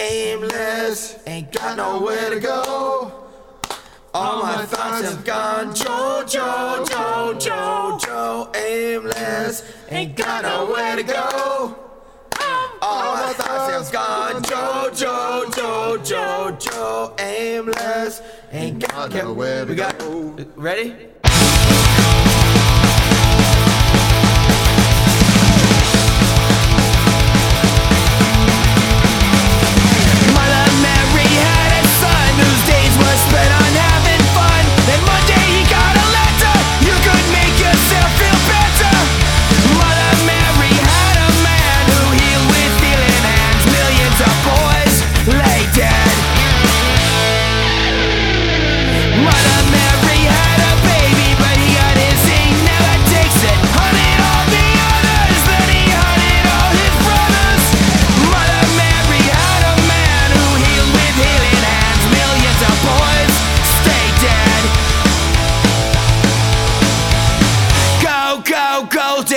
aimless, ain't got nowhere to go. All my thoughts have gone Joe, Joe, Joe, Joe, Joe, aimless, ain't got nowhere to go. All my thoughts have gone Joe, Joe, Joe, Joe, Joe, aimless, ain't got nowhere to go. Ready?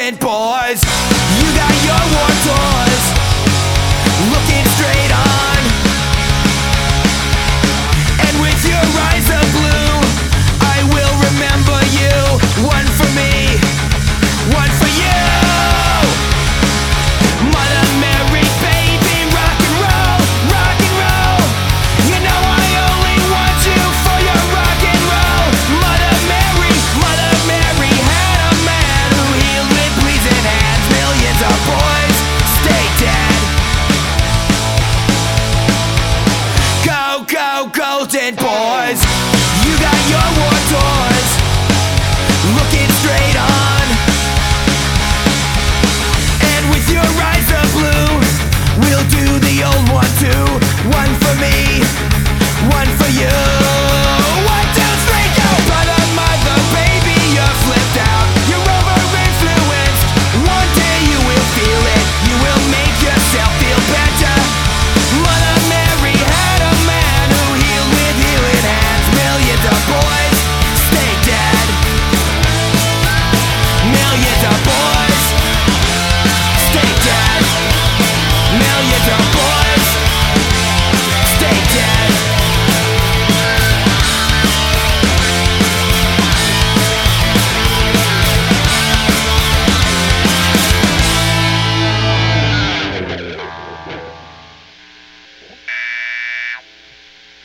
dead. building. Boy.